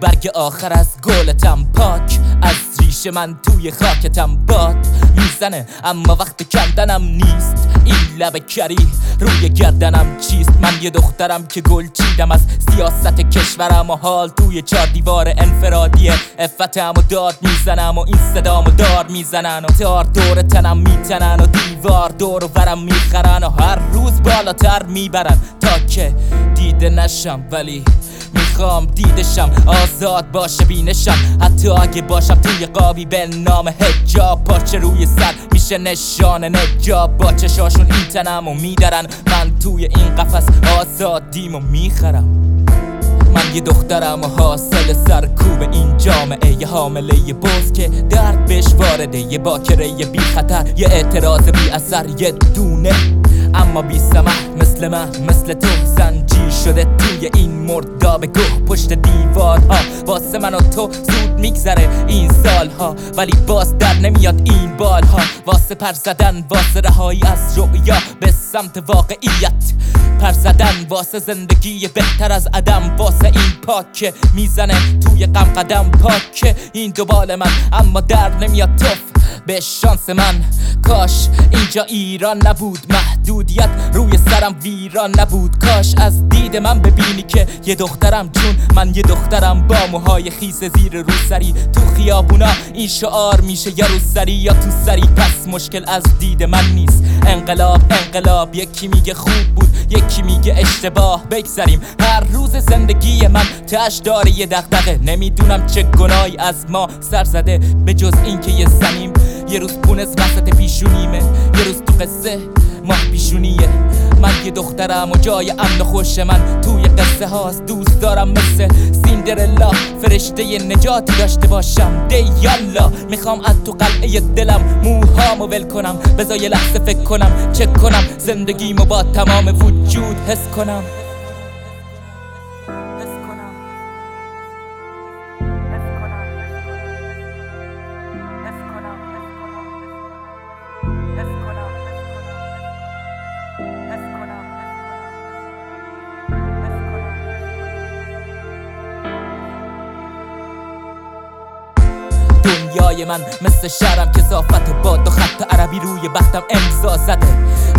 برگ آخر از گلتم. پاک از ریش من توی خاکتم. باد می‌زنه اما وقت کندنم نیست. این لب کری روی گردنم چیست؟ من یه دخترم که گل چیدم از سیاست کشورم و حال توی چار دیوار انفرادی افتم و داد می‌زنم و این صدام و دار می‌زنن و تار دور تنم میتنن و دیوار دور و ورم می‌خرن و هر روز بالاتر می‌برن تا که دیده نشم. ولی می‌خوام دیدشم آزاد باشه بینشم. حتی اگه باشم توی قابی به نام هجاب پاچه روی سر میشه نشان نجاب. با چشاشون این تنم و میدارن. من توی این قفس آزادیمو می‌خرم. من یه دخترم و حاصل سرکوب این جامعه. یه حامله یه بز که درد بهش وارده. یه باکره یه بی خطر یه اعتراض بی اثر یه دونه. اما بی سمح مثل من مثل تو. زنجیر شده توی این مرداب گوه. پشت دیوارها واسه من و تو زود میگذره این سالها. ولی باز در نمیاد این بالها. واسه پر زدن واسه رهایی از رؤیا. به سمت واقعیت پر زدن. واسه زندگی بهتر از عدم. واسه این پاک می‌زنه توی غم قدم پاک این دوبال من اما در نمیاد توف به شانس من. کاش اینجا ایران نبود محدودیت روی سرم ویران نبود. کاش از دید من ببینی که یه دخترم. جون من یه دخترم با موهای خیس زیر روسری. تو خیابونا این شعار میشه یا روسری یا تو سری. پس مشکل از دید من نیست. انقلاب انقلاب یکی میگه خوب بود یکی میگه اشتباه. بگذریم. هر روز زندگی من تش داره یه دغدغه. نمی‌دونم چه گناهی از ما سر زده. به جز اینکه یه زنیم یه روز پونس وسط پیشونیمه یه روز تو قصه ماه پیشونیه. من یه دخترم و جای امن خوش من توی قصه هاست دوست دارم مثل سیندرلا. فرشته نجاتی داشته باشم دی یالا. می‌خوام از تو قلعه دلم موهامو ول کنم. بذار یه لحظه فکر کنم چک کنم زندگیمو با تمام وجود حس کنم. دنیای من مثل شهرم که صافت باد و خط عربی روی بختم امضا زده.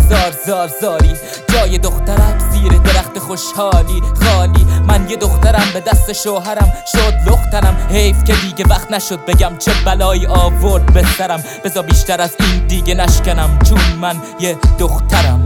زار زار زاری. جای دخترک زیر درخت خوشحالی خالی. من یه دخترم به دست شوهرم. شد لخترم حیف که دیگه وقت نشد بگم چه بلایی آورد به سرم. بزا بیشتر از این دیگه نشکنم. چون من یه دخترم.